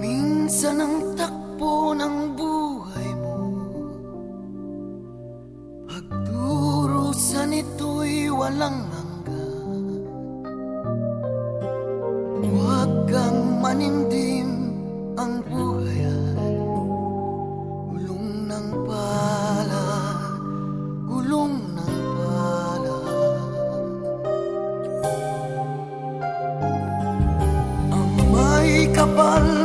Minsan ang takbo ng buhay mo. Pagdurusan ito'y walang hanggan. Huwag kang manindim ang buhay ay Gulong ng pala, gulong ng pala. Ang may kapal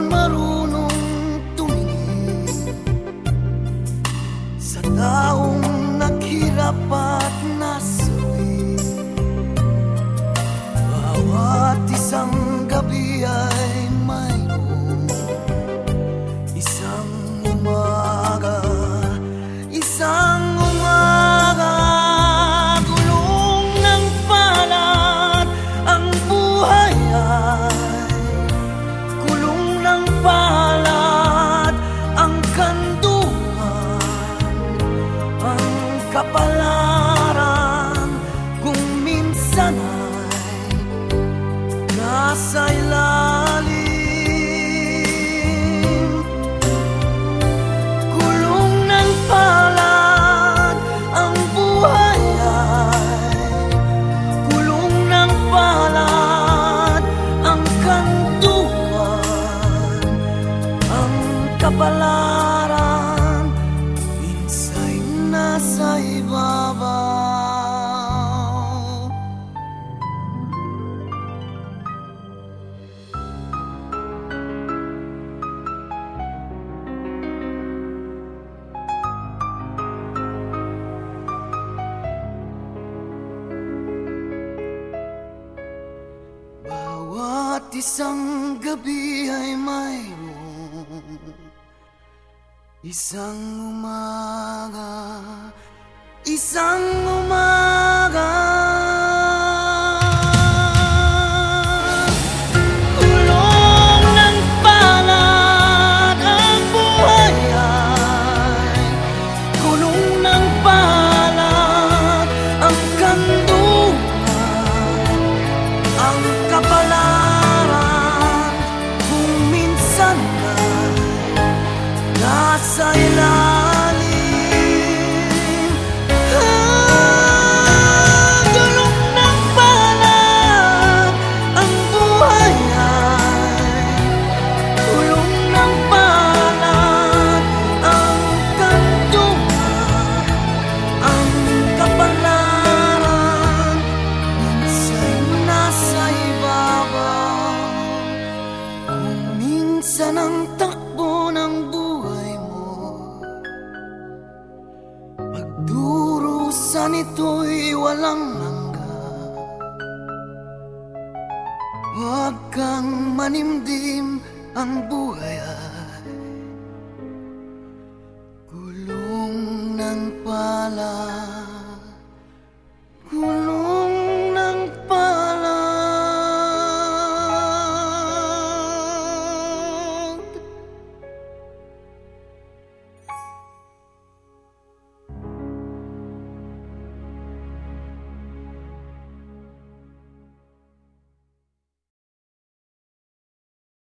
isang gabi ay Asayla isang gabi ay mayroong Isang umaga. Isang umaga silence Pagdurusan ito'y walang hanggan. Huwag kang manimdim ang buhay ay Gulong ng pala